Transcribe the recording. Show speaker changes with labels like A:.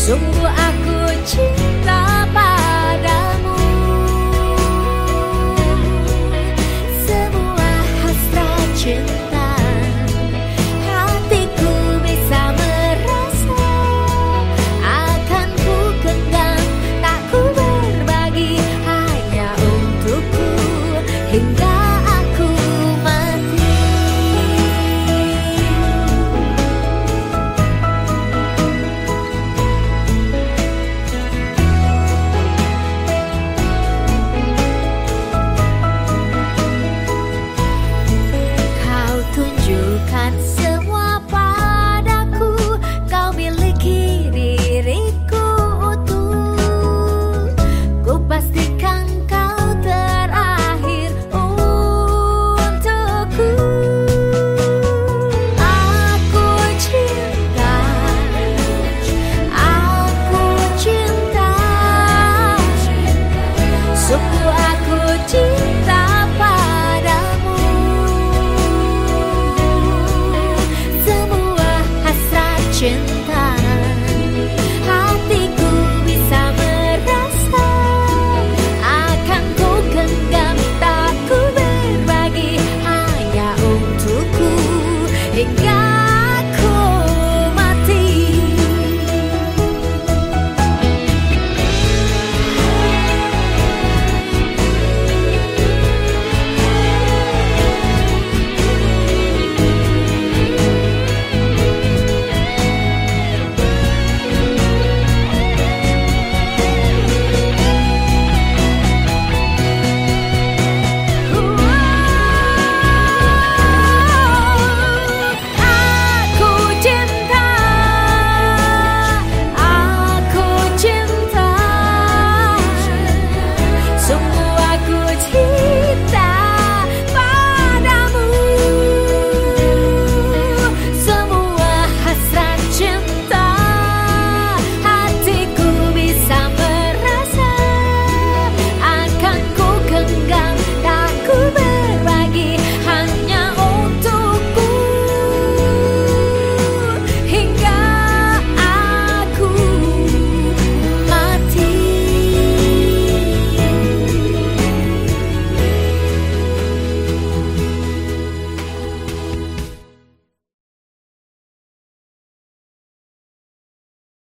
A: Sungguh aku cinta 旋。